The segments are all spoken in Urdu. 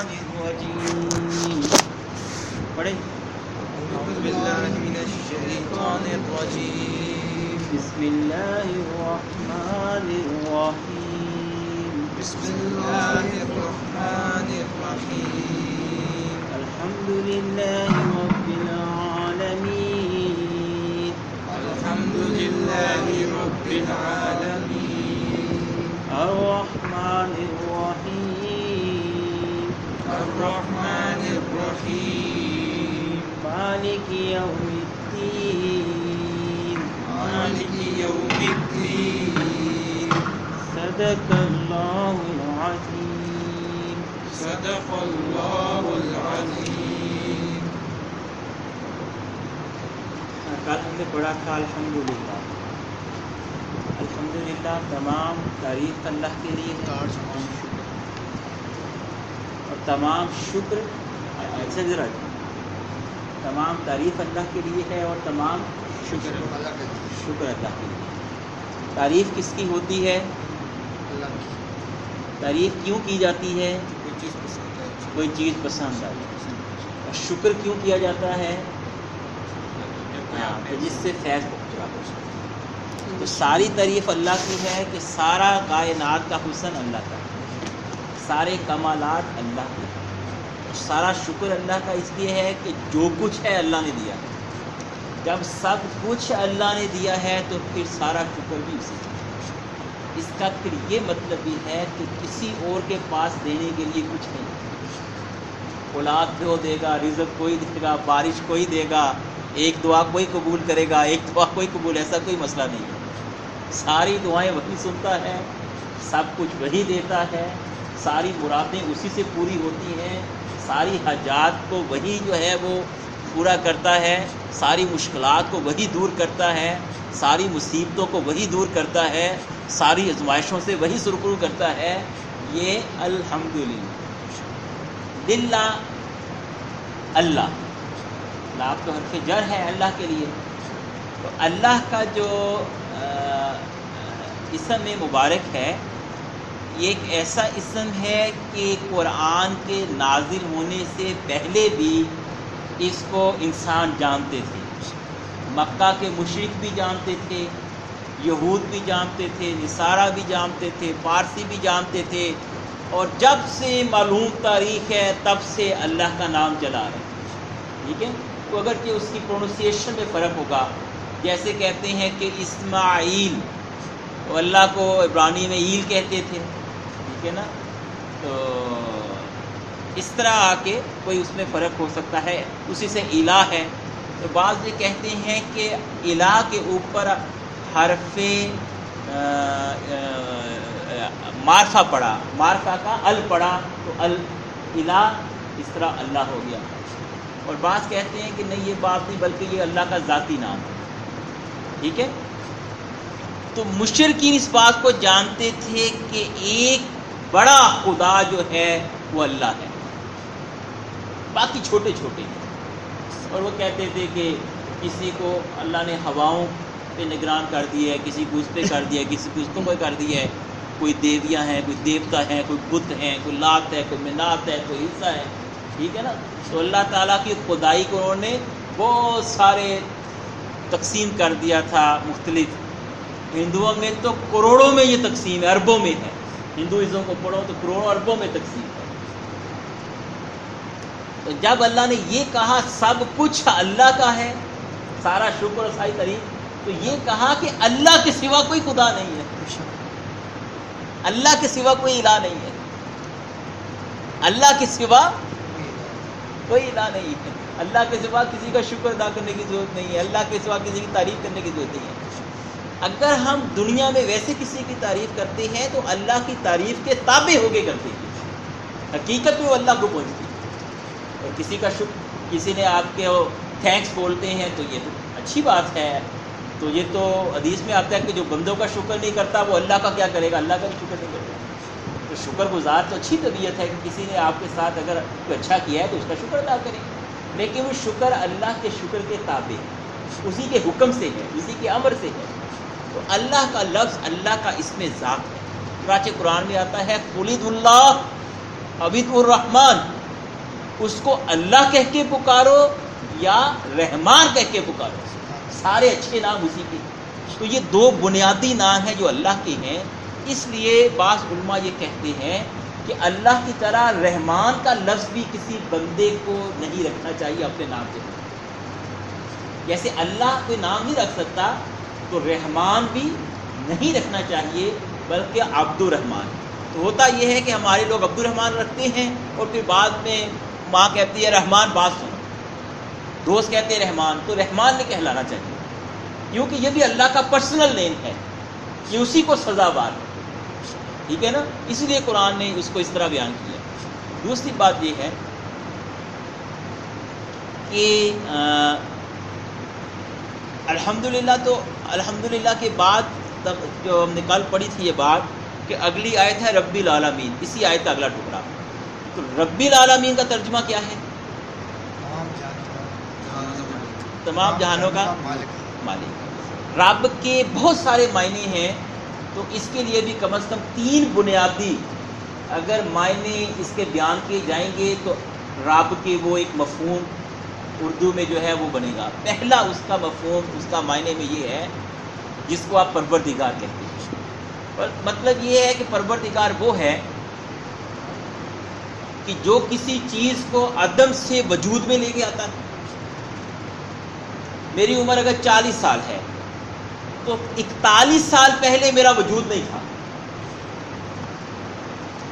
الشيطان الرجيم پڑھیں أعوذ بالله من الشيطان الرجيم بسم الله الرحمن الرحيم بسم الله الرحمن الرحيم الحمد لله رب العالمين الحمد لله رب العالمين الرحمن الرحيم الرحمن الرحيم. مالك يوم الدين مالك يوم الدين صدق الله العظيم صدق الله العظيم کل ہم نے پڑھا تھا الحمدللہ. الحمدللہ تمام تعریف اللہ کے لیے ہے اور تمام شکر ایسے ذرا تمام تعریف اللہ کے لیے ہے اور تمام شکر شکر اللہ کے لیے۔ تعریف کس کی ہوتی ہے؟ تعریف کیوں کی جاتی ہے؟ کوئی چیز پسند آئی اور شکر کیوں کیا جاتا ہے؟ ہاں، جس سے فیض پہنچا ہو تو ساری تعریف اللہ کی ہے کہ سارا کائنات کا حسن اللہ کا ہے۔ سارے کمالات اللہ کے سارا شکر اللہ کا اس لیے ہے کہ جو کچھ ہے اللہ نے دیا۔ جب سب کچھ اللہ نے دیا ہے تو پھر سارا شکر بھی اسی اس کا پھر یہ مطلب بھی ہے کہ کسی اور کے پاس دینے کے لیے کچھ نہیں۔ اولاد کو دے گا؟ رزق کوئی دے گا؟ بارش کوئی دے گا؟ ایک دعا کوئی قبول کرے گا؟ ایک دعا کوئی قبول؟ ایسا کوئی مسئلہ نہیں۔ ہے ساری دعائیں وہی سنتا ہے، سب کچھ وہی دیتا ہے۔ ساری مرادیں اسی سے پوری ہوتی ہیں۔ ساری حاجات کو وہی جو ہے وہ پورا کرتا ہے، ساری مشکلات کو وہی دور کرتا ہے، ساری مصیبتوں کو وہی دور کرتا ہے، ساری آزمائشوں سے وہی سرخرو کرتا ہے۔ یہ الحمدللہ۔ للہ، اللہ۔ لاب تو حرف جر ہے اللہ کے لیے۔ تو اللہ کا جو اسم مبارک ہے یہ ایک ایسا اسم ہے کہ قرآن کے نازل ہونے سے پہلے بھی اس کو انسان جانتے تھے۔ مکہ کے مشرق بھی جانتے تھے، یہود بھی جانتے تھے، نصارہ بھی جانتے تھے، پارسی بھی جانتے تھے۔ اور جب سے معلوم تاریخ ہے، تب سے اللہ کا نام چلا رہے ہیں۔ ٹھیک ہے؟ تو اگر کہ اس کی پروننسیشن میں فرق ہوگا، جیسے کہتے ہیں کہ اسماعیل اللہ کو عبرانی میں ایل کہتے تھے۔ ٹھیک ہے نا تو اس طرح آ کے کوئی اس میں فرق ہو سکتا ہے اسی سے الہ ہے۔ تو بعض یہ کہتے ہیں کہ الہ کے اوپر حرف آ، آ، معرفہ پڑا معرفہ کا ال پڑا تو ال الہ اس طرح اللہ ہو گیا۔ اور بعض کہتے ہیں کہ نہیں یہ بات نہیں بلکہ یہ اللہ کا ذاتی نام ہے۔ ٹھیک ہے؟ تو مشرقین اس بات کو جانتے تھے کہ ایک بڑا خدا جو ہے وہ اللہ ہے۔ باقی چھوٹے چھوٹے ہیں۔ اور وہ کہتے تھے کہ کسی کو اللہ نے ہواؤں پہ نگران کر دیا ہے، کسی کو اس پہ کر دیا ہے، کسی کو اس کو کر دیا ہے۔ کوئی دیویاں ہیں، کوئی دیوتا ہیں، کوئی بت ہیں، کوئی لات ہے، کوئی منات ہے، کوئی حصہ ہے۔ ٹھیک ہے نا؟ تو اللہ تعالیٰ کی خدائی کو انہوں نے بہت سارے تقسیم کر دیا تھا مختلف۔ ہندوؤں میں تو کروڑوں میں یہ تقسیم ہے، اربوں میں ہے۔ ہندوازم کو پڑھو تو کروڑوں اربوں میں تقسیم ہے تو جب اللہ نے یہ کہا سب کچھ اللہ کا ہے، سارا شکر اور ساری تعریف، تو یہ کہا کہ اللہ کے سوا کوئی خدا نہیں ہے۔ اللہ کے سوا کوئی الہ نہیں ہے۔ اللہ کے سوا کوئی الہ نہیں ہے۔ اللہ کے سوا کسی کا شکر ادا کرنے کی ضرورت نہیں ہے۔ اللہ کے سوا کسی کی تعریف کرنے کی ضرورت نہیں ہے۔ اگر ہم دنیا میں ویسے کسی کی تعریف کرتے ہیں تو اللہ کی تعریف کے تابع ہو کے کرتے ہیں۔ حقیقت میں وہ اللہ کو پہنچتی ہے اور کسی کا شکر، کسی نے آپ کے تھینکس بولتے ہیں تو یہ تو اچھی بات ہے۔ تو یہ تو حدیث میں آتا ہے کہ جو بندوں کا شکر نہیں کرتا وہ اللہ کا کیا کرے گا؟ اللہ کا بھی شکر نہیں کرتا۔ تو شکر گزار تو اچھی طبیعت ہے کہ کسی نے آپ کے ساتھ اگر کوئی اچھا کیا ہے تو اس کا شکر ادا کریں لیکن وہ شکر اللہ کے شکر کے تابع ہے۔ اسی کے حکم سے ہے، اسی کے امر سے ہے۔ تو اللہ کا لفظ اللہ کا اس میں ذات ہے۔ چنانچہ قرآن میں آتا ہے خلید اللہ عبید الرحمان اس کو اللہ کہہ کے پکارو یا رحمان کہہ کے پکارو۔ سارے اچھے نام اسی کے۔ تو یہ دو بنیادی نام ہیں جو اللہ کے ہیں۔ اس لیے بعض علماء یہ کہتے ہیں کہ اللہ کی طرح رحمان کا لفظ بھی کسی بندے کو نہیں رکھنا چاہیے اپنے نام سے جیسے اللہ کوئی نام نہیں رکھ سکتا تو رحمان بھی نہیں رکھنا چاہیے، بلکہ عبد الرحمان تو ہوتا یہ ہے کہ ہمارے لوگ عبد الرحمان رکھتے ہیں اور پھر بعد میں ماں کہتی ہے، رحمان، بات سنو دوست کہتے ہیں، رحمان تو رحمان نے کہلانا چاہیے۔ کیونکہ یہ بھی اللہ کا پرسنل نیم ہے، یہ اسی کو سزا بار ٹھیک ہے نا؟ اسی لیے قرآن نے اس کو اس طرح بیان کیا۔ دوسری بات یہ ہے کہ الحمد تو الحمد کے بعد تب جو ہم نے کل پڑھی تھی یہ بات کہ اگلی آیت ہے ربی العالمین اسی آیت کا اگلا ٹکڑا۔ تو ربی العالمین کا ترجمہ کیا ہے؟ تمام جہانوں کا مالک۔ رب کے بہت سارے معنی ہیں تو اس کے لیے بھی کم از کم تین بنیادی اگر معنی اس کے بیان کیے جائیں گے تو رب کے وہ ایک مفہوم اردو میں جو ہے وہ بنے گا۔ پہلا اس کا مفہوم، اس کا معنی میں یہ ہے، جس کو آپ پروردگار کہتے ہیں۔ مطلب یہ ہے کہ پروردگار وہ ہے کہ جو کسی چیز کو عدم سے وجود میں لے کے آتا ہے۔ میری عمر اگر چالیس سال ہے، تو اکتالیس سال پہلے میرا وجود نہیں تھا۔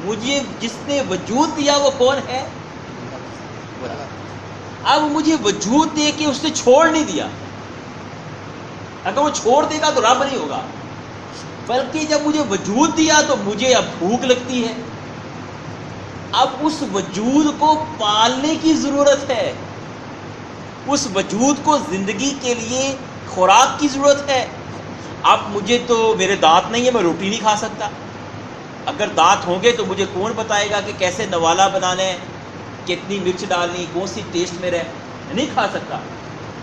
مجھے جس نے وجود دیا وہ کون ہے؟ اب مجھے وجود دے کے اس نے چھوڑ نہیں دیا۔ اگر وہ چھوڑ دے گا تو رب نہیں ہوگا۔ بلکہ جب مجھے وجود دیا تو مجھے اب بھوک لگتی ہے۔ اب اس وجود کو پالنے کی ضرورت ہے۔ اس وجود کو زندگی کے لیے خوراک کی ضرورت ہے۔ اب مجھے تو میرے دانت نہیں ہے میں روٹی نہیں کھا سکتا۔ اگر دانت ہوں گے تو مجھے کون بتائے گا کہ کیسے نوالا بنانا ہے؟ کتنی مرچ ڈالنی، کون سی ٹیسٹ میں رہے نہیں کھا سکتا۔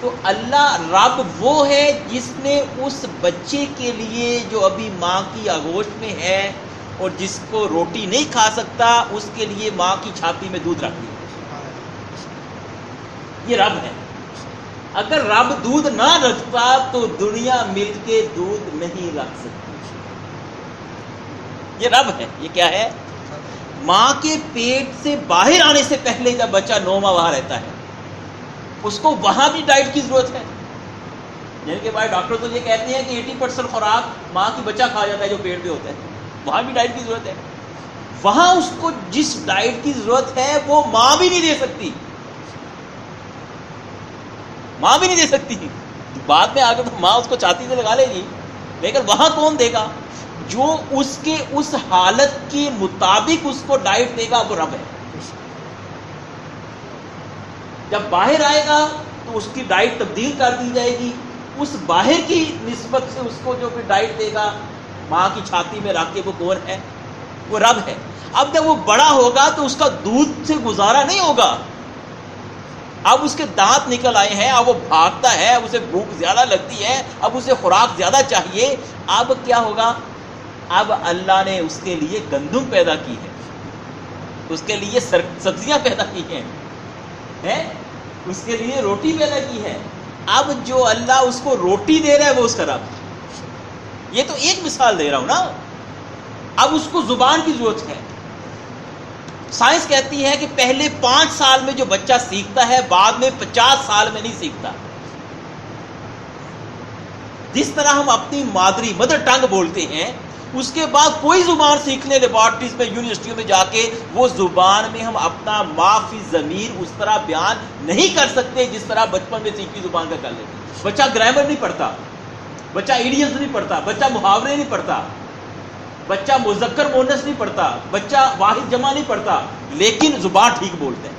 تو اللہ رب وہ ہے جس نے اس بچے کے لیے جو ابھی ماں کی آگوشت میں ہے اور جس کو روٹی نہیں کھا سکتا، اس کے لیے ماں کی چھاتی میں دودھ رکھ دیا۔ یہ رب ہے۔ اگر رب دودھ نہ رکھتا تو دنیا مل کے دودھ نہیں رکھ سکتی۔ یہ رب ہے۔ یہ کیا ہے؟ ماں کے پیٹ سے باہر آنے سے پہلے جب بچہ نو ماہ وہاں رہتا ہے، اس کو وہاں بھی ڈائٹ کی ضرورت ہے۔ جن کے بعد ڈاکٹر تو یہ کہتے ہیں کہ ایٹی پرسینٹ خوراک ماں کی بچہ کھا جاتا ہے جو پیٹ پہ ہوتا ہے۔ وہاں بھی ڈائٹ کی ضرورت ہے۔ وہاں اس کو جس ڈائٹ کی ضرورت ہے، وہ ماں بھی نہیں دے سکتی۔ ماں بھی نہیں دے سکتی۔ بعد میں آگے تو ماں اس کو چاتی سے لگا لے گی۔ لیکن وہاں کون دے گا؟ جو اس کے اس حالت کے مطابق اس کو ڈائٹ دے گا، وہ رب ہے۔ جب باہر آئے گا تو اس کی ڈائٹ تبدیل کر دی جائے گی۔ اس باہر کی نسبت سے اس کو جو بھی ڈائٹ دے گا، ماں کی چھاتی میں رکھ کے وہ کون ہے، وہ رب ہے۔ اب جب وہ بڑا ہوگا تو اس کا دودھ سے گزارا نہیں ہوگا۔ اب اس کے دانت نکل آئے ہیں، اب وہ بھاگتا ہے، اب اسے بھوک زیادہ لگتی ہے، اب اسے خوراک زیادہ چاہیے۔ اب کیا ہوگا؟ اب اللہ نے اس کے لیے گندم پیدا کی ہے۔ اس کے لیے سبزیاں پیدا کی ہیں۔ اس کے لیے روٹی پیدا کی ہے۔ اب جو اللہ اس کو روٹی دے رہا ہے وہ اس کا رب یہ تو ایک مثال دے رہا ہوں نا۔ اب اس کو زبان کی ضرورت ہے۔ سائنس کہتی ہے کہ پہلے پانچ سال میں جو بچہ سیکھتا ہے، بعد میں پچاس سال میں نہیں سیکھتا۔ جس طرح ہم اپنی مادری مدر ٹنگ بولتے ہیں اس کے بعد کوئی زبان سیکھنے لیبارٹریز میں یونیورسٹیوں میں جا کے وہ زبان میں ہم اپنا معافی ضمیر اس طرح بیان نہیں کر سکتے جس طرح بچپن میں سیکھی زبان کا کر لیتے بچہ گرامر نہیں پڑھتا، بچہ ایڈیمز نہیں پڑھتا، بچہ محاورے نہیں پڑھتا، بچہ مذکر مونس نہیں پڑھتا، بچہ واحد جمع نہیں پڑھتا، لیکن زبان ٹھیک بولتا ہے۔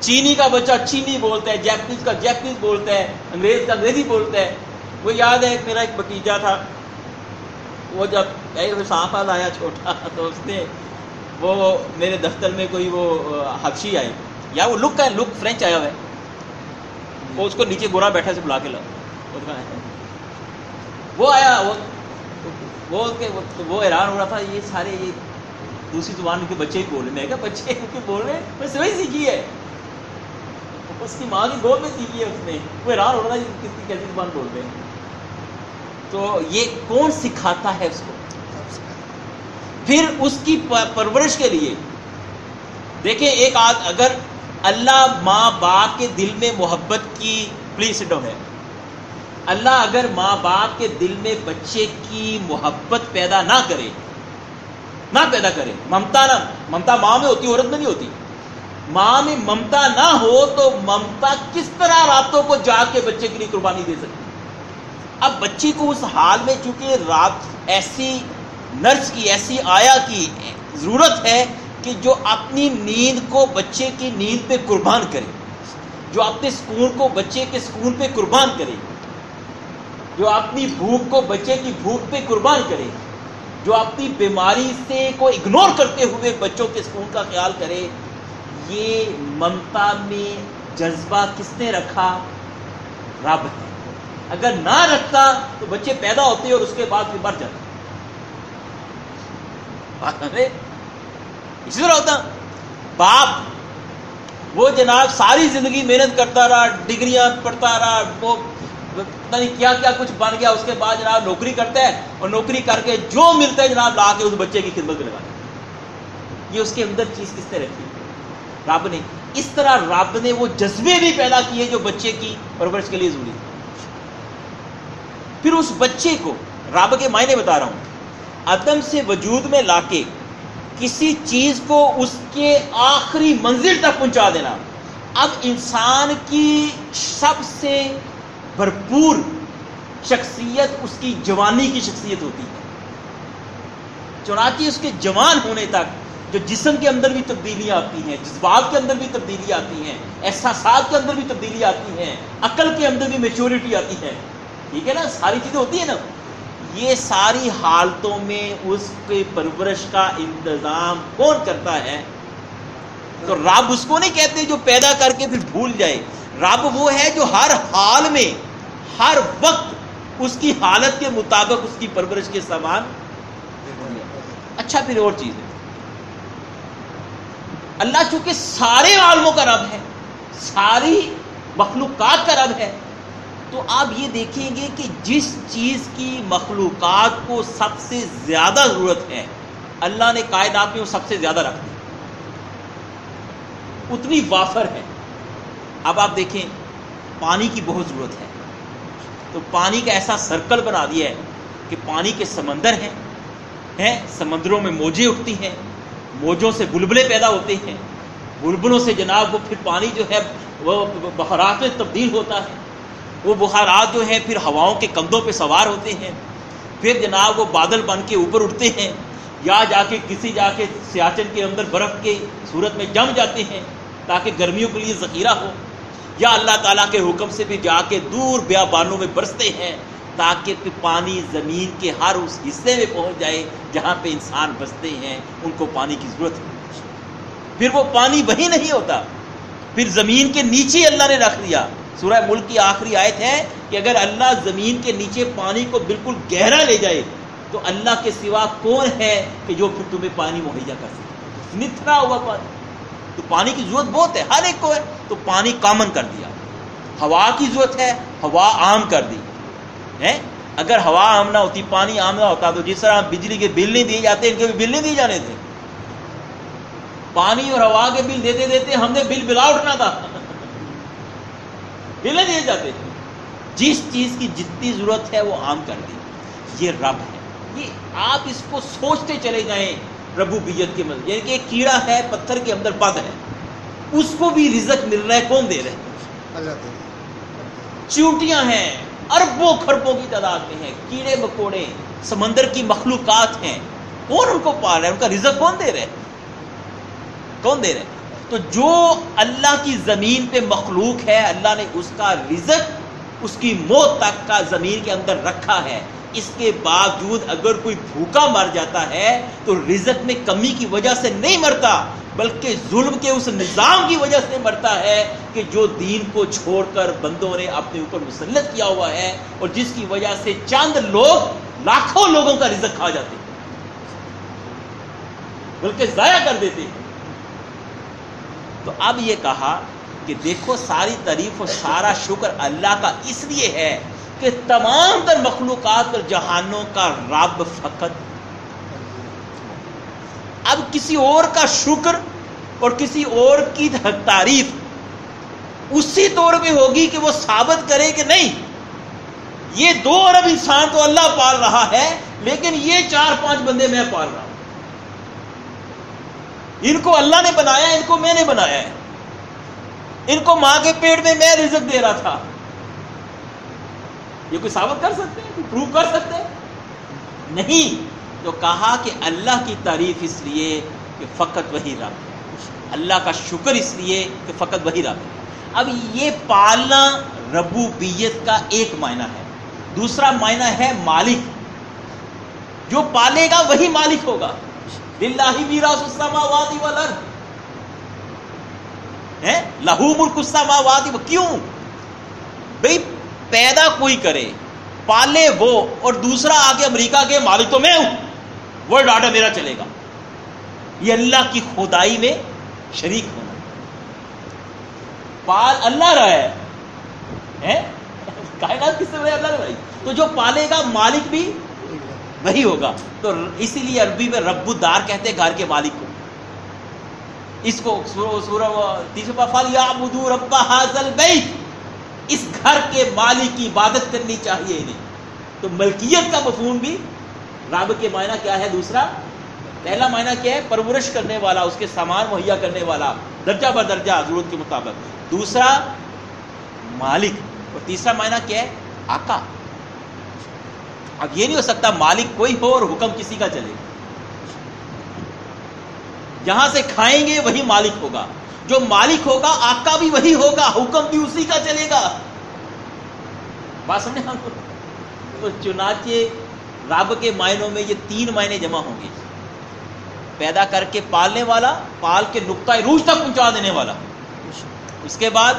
چینی کا بچہ چینی بولتا ہے، جیپنیز کا جیپنیز بولتا ہے، انگریز کا انگریزی بولتا ہے۔ وہ یاد ہے میرا ایک بتیجا تھا وہ جب صاف آیا چھوٹا، تو اس نے وہ میرے دفتر میں کوئی وہ حبشی آئے یا وہ لک ہے لک فرینچ آیا ہوا ہے۔ وہ اس کو نیچے گورا بیٹھا سے بلا کے لاؤ۔ وہ آیا، وہ وہ حیران ہو رہا تھا، یہ سارے، یہ دوسری زبان کے بچے ہی بول رہے۔ میں کہا، بچے ان کے بول رہے ہیں؟ میں وہی سیکھی ہے۔ اس کی ماں کی گود میں سیکھی ہے اس نے۔ وہ حیران ہو رہا ہے کتنی کیسی زبان بول رہے ہیں؟ تو یہ کون سکھاتا ہے اس کو؟ پھر اس کی پرورش کے لیے، دیکھیں ایک آدھ اگر اللہ ماں باپ کے دل میں محبت کی پلیز ڈاؤن ہے اللہ اگر ماں باپ کے دل میں بچے کی محبت پیدا نہ کرے، نہ پیدا کرے، ممتا نہ، ممتا ماں میں ہوتی، عورت میں نہیں ہوتی. ماں میں ممتا نہ ہو تو ممتا کس طرح راتوں کو جا کے بچے کے لیے قربانی دے سکتی؟ اب بچی کو اس حال میں چونکہ رات ایسی نرس کی، ایسی آیا کی ضرورت ہے کہ جو اپنی نیند کو بچے کی نیند پہ قربان کرے، جو اپنے سکون کو بچے کے سکون پہ قربان کرے، جو اپنی بھوک کو بچے کی بھوک پہ قربان کرے، جو اپنی بیماری سے کو اگنور کرتے ہوئے بچوں کے سکون کا خیال کرے، یہ ممتا میں جذبہ کس نے رکھا؟ رب ہے۔ اگر نہ رکھتا تو بچے پیدا ہوتے اور اس کے بعد پھر مر جاتے اسی طرح ہوتا۔ باپ، وہ جناب ساری زندگی محنت کرتا رہا، ڈگریاں پڑھتا رہا، وہ پتہ نہیں کیا کیا کچھ بن گیا، اس کے بعد جناب نوکری کرتا ہے اور نوکری کر کے جو ملتا ہے جناب لا کے اس بچے کی خدمت میں لگا یہ اس کے اندر چیز کس نے رکھی؟ رب نے۔ اس طرح رب نے وہ جذبے بھی پیدا کیے جو بچے کی پرورش کے لیے ضروری پھر اس بچے کو رب کے معنی بتا رہا ہوں۔ عدم سے وجود میں لا کے کسی چیز کو اس کے آخری منزل تک پہنچا دینا۔ اب انسان کی سب سے بھرپور شخصیت اس کی جوانی کی شخصیت ہوتی ہے۔ چنانچہ اس کے جوان ہونے تک جو جسم کے اندر بھی تبدیلیاں آتی ہیں، جذبات کے اندر بھی تبدیلی آتی ہیں، احساسات کے اندر بھی تبدیلی آتی ہیں، عقل کے اندر بھی میچورٹی آتی ہے۔ ٹھیک ہے نا؟ ساری چیزیں ہوتی ہیں نا۔ یہ ساری حالتوں میں اس کے پرورش کا انتظام کون کرتا ہے؟ تو رب اس کو نہیں کہتے جو پیدا کر کے پھر بھول جائے۔ رب وہ ہے جو ہر حال میں، ہر وقت اس کی حالت کے مطابق اس کی پرورش کے سامان اچھا پھر اور چیز ہے۔ اللہ چونکہ سارے عالموں کا رب ہے، ساری مخلوقات کا رب ہے تو آپ یہ دیکھیں گے کہ جس چیز کی مخلوقات کو سب سے زیادہ ضرورت ہے، اللہ نے کائنات میں وہ سب سے زیادہ رکھ دی۔ اتنی وافر ہے۔ اب آپ دیکھیں، پانی کی بہت ضرورت ہے۔ تو پانی کا ایسا سرکل بنا دیا ہے کہ پانی کے سمندر ہیں ہیں، سمندروں میں موجیں اٹھتی ہیں، موجوں سے بلبلے پیدا ہوتے ہیں۔ بلبلوں سے جناب وہ پھر پانی جو ہے، وہ بخارات میں تبدیل ہوتا ہے۔ وہ بخارات جو ہیں پھر ہواؤں کے کندھوں پہ سوار ہوتے ہیں۔ پھر جناب وہ بادل بن کے اوپر اٹھتے ہیں۔ یا جا کے کسی جا کے سیاچن کے اندر برف کے صورت میں جم جاتے ہیں تاکہ گرمیوں کے لیے ذخیرہ ہو۔ یا اللہ تعالیٰ کے حکم سے بھی جا کے دور بیا بانوں میں برستے ہیں تاکہ پانی زمین کے ہر اس حصے میں پہنچ جائے جہاں پہ انسان بستے ہیں، ان کو پانی کی ضرورت ہے۔ پھر وہ پانی وہی نہیں ہوتا۔ پھر زمین کے نیچے اللہ نے رکھ دیا۔ سورہ ملک کی آخری آیت ہے کہ اگر اللہ زمین کے نیچے پانی کو بالکل گہرا لے جائے تو اللہ کے سوا کون ہے کہ جو پھر تمہیں پانی مہیا کر سکے؟ نتھرا ہوا پانی۔ تو پانی کی ضرورت بہت ہے، ہر ایک کو ہے۔ تو پانی کامن کر دیا۔ ہوا کی ضرورت ہے، ہوا عام کر دی۔ ہے اگر ہوا عام نہ ہوتی، پانی عام نہ ہوتا، تو جس طرح بجلی کے بل نہیں دیے جاتے، ان کے بھی بل نہیں دیے جانے تھے۔ پانی اور ہوا کے بل دیتے دیتے ہم نے بل بلا اٹھنا تھا۔ بل نہیں دیے جاتے۔ جس چیز کی جتنی ضرورت ہے وہ عام کر دی۔ یہ رب ہے۔ یہ آپ اس کو سوچتے چلے جائیں ربو بیت کے مطلب یعنی کہ ایک کیڑا ہے پتھر کے اندر بد ہے۔ اس کو بھی رزق مل رہا ہے کون دے رہے ہیں چیوٹیاں ہیں اربوں خربوں کی تعداد میں ہیں۔ کیڑے مکوڑے سمندر کی مخلوقات ہیں۔ کون ان کو پال رہا ہے؟ ان کا رزق کون دے رہے کون دے رہے تو جو اللہ کی زمین پہ مخلوق ہے، اللہ نے اس کا رزق اس کی موت تک کا زمین کے اندر رکھا ہے۔ اس کے باوجود اگر کوئی بھوکا مر جاتا ہے، تو رزق میں کمی کی وجہ سے نہیں مرتا، بلکہ ظلم کے اس نظام کی وجہ سے مرتا ہے کہ جو دین کو چھوڑ کر بندوں نے اپنے اوپر مسلط کیا ہوا ہے اور جس کی وجہ سے چند لوگ لاکھوں لوگوں کا رزق کھا جاتے ہیں۔ بلکہ ضائع کر دیتے ہیں۔ تو اب یہ کہا کہ دیکھو ساری تعریف اور سارا شکر اللہ کا اس لیے ہے کہ تمام تر مخلوقات اور جہانوں کا رب فقط۔ اب کسی اور کا شکر اور کسی اور کی تعریف اسی طور پہ ہوگی کہ وہ ثابت کرے کہ نہیں۔ یہ دو ارب انسان تو اللہ پال رہا ہے، لیکن یہ چار پانچ بندے میں پال رہا ہوں۔ ان کو اللہ نے بنایا ان کو میں نے بنایا ہے۔ ان کو ماں کے پیٹ میں میں رزق دے رہا تھا۔ یہ کوئی ثابت کر سکتے ہیں؟ پروو کر سکتے ہیں؟ نہیں۔ تو کہا کہ اللہ کی تعریف اس لیے کہ فقط وہی رب اللہ کا شکر اس لیے کہ فقط وہی رب ہے۔ اب یہ پالنا ربوبیت کا ایک معنی ہے۔ دوسرا معنی ہے مالک۔ جو پالے گا وہی مالک ہوگا۔ للہ میراث السماوات والارض. ہے لہو ملک السماوات. کیوں؟ بھئی پیدا کوئی کرے، پالے وہ، اور دوسرا آگے امریکہ کے مالک تو میں ہوں، وہ ڈاٹا میرا چلے گا۔ یہ اللہ کی خدائی میں شریک ہونا۔ پال اللہ رہا ہے۔ کائنات کس سے اللہ رہا تو جو پالے گا مالک بھی وہی ہوگا۔ تو اسی لیے عربی میں رب الدار کہتے ہیں گھر کے مالک کو۔ اس کو رب حاضل بیت اس گھر کے مالک کی عبادت کرنی چاہیے انہیں۔ تو ملکیت کا مفہوم بھی رب کے معنی کیا ہے؟ دوسرا، پہلا معنی کیا ہے؟ پرورش کرنے والا، اس کے سامان مہیا کرنے والا۔ درجہ بدرجہ ضرورت کے مطابق۔ دوسرا، مالک۔ اور تیسرا معنی کیا ہے؟ آقا۔ اب یہ نہیں ہو سکتا مالک کوئی ہو اور حکم کسی کا چلے۔ جہاں سے کھائیں گے وہی مالک ہوگا۔ جو مالک ہوگا، آقا بھی وہی ہوگا، حکم بھی اسی کا چلے گا۔ بات سمجھے ہم تو چنانچہ رب کے معنوں میں یہ تین معنی جمع ہوں گے۔ پیدا کر کے پالنے والا، پال کے نقطۂ روج تک پہنچا دینے والا۔ اس کے بعد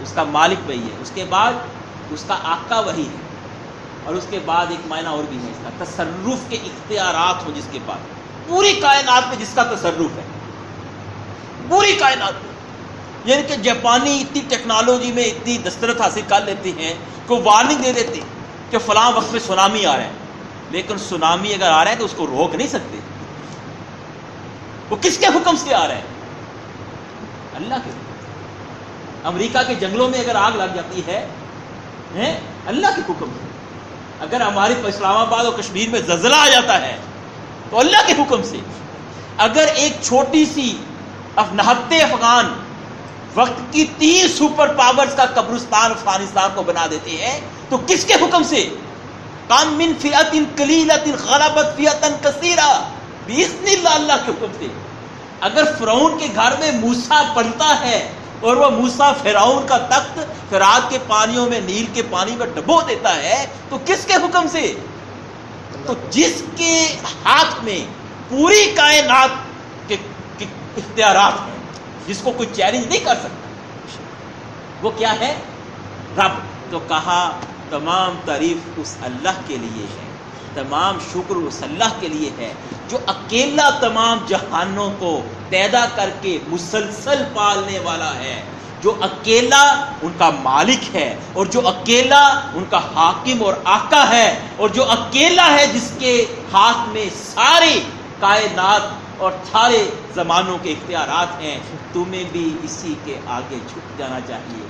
اس کا مالک وہی ہے۔ اس کے بعد اس کا آقا وہی ہے۔ اور اس کے بعد ایک معنی اور بھی ہے اس کا، تصرف کے اختیارات ہوں جس کے پاس۔ پوری کائنات میں جس کا تصرف ہے۔ پوری کائنات میں۔ یعنی کہ جاپانی اتنی ٹیکنالوجی میں اتنی دسترت حاصل کر لیتے ہیں کہ وارننگ دے دیتے کہ فلاں وقت میں سونامی آ رہا ہے۔ لیکن سونامی اگر آ رہا ہے تو اس کو روک نہیں سکتے۔ وہ کس کے حکم سے آ رہا ہے؟ اللہ کے۔ امریکہ کے جنگلوں میں اگر آگ لگ جاتی ہے اللہ کے حکم سے۔ اگر ہمارے اسلام آباد اور کشمیر میں زلزلہ آ جاتا ہے تو اللہ کے حکم سے اگر ایک چھوٹی سی نہتے افغان وقت کی تین سپر پاورز کا قبرستان افغانستان کو بنا دیتے ہیں، تو کس کے حکم سے؟ کام من فیات کلیلت غلبت فیاتن کثیرہ بیسن اللہ اللہ کے حکم سے۔ اگر فرعون کے گھر میں موسا پڑتا ہے اور وہ موسا فراؤن کا تخت فراد کے پانیوں میں نیل کے پانی میں ڈبو دیتا ہے، تو کس کے حکم سے؟ تو جس کے ہاتھ میں پوری کائنات کے اختیارات ہیں، جس کو کوئی چیلنج نہیں کر سکتا۔ وہ کیا ہے؟ رب۔ تو کہا، تمام تعریف اس اللہ کے لیے ہے، تمام شکر اس اللہ کے لیے ہے، جو اکیلا تمام جہانوں کو پیدا کر کے مسلسل پالنے والا ہے۔ جو اکیلا ان کا مالک ہے اور جو اکیلا ان کا حاکم اور آقا ہے اور جو اکیلا ہے جس کے ہاتھ میں سارے کائنات اور سارے زمانوں کے اختیارات ہیں، تمہیں بھی اسی کے آگے جھک جانا چاہیے۔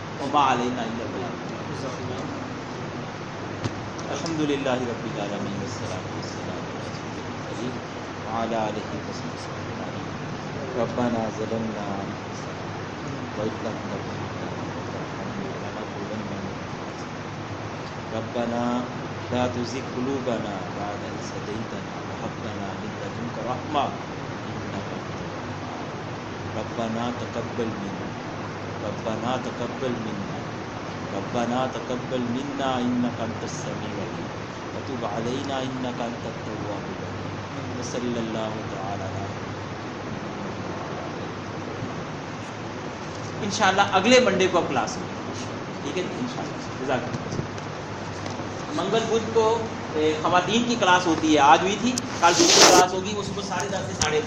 الحمد للہ رب العالمین وعلى آله وصحبه ربنا ظلمنا ربنا لا تزغ قلوبنا بعد إذ هديتنا وهب لنا من لدنك رحمة إنك ربنا تقبل منا. ربنا تقبل منا. ربنا تقبل منا إنك أنت السميع العليم. وتب علينا إنك أنت التواب الرحيم. وصلى الله تعالى انشاءاللہ اگلے منڈے کو اب کلاس ہوگی ٹھیک ہے جی؟ ان شاء اللہ منگل بدھ کو خواتین کی کلاس ہوتی ہے۔ آج ہوئی تھی، کل دوسری کلاس ہوگی، اس کو ساڑھے دس سے ساڑھے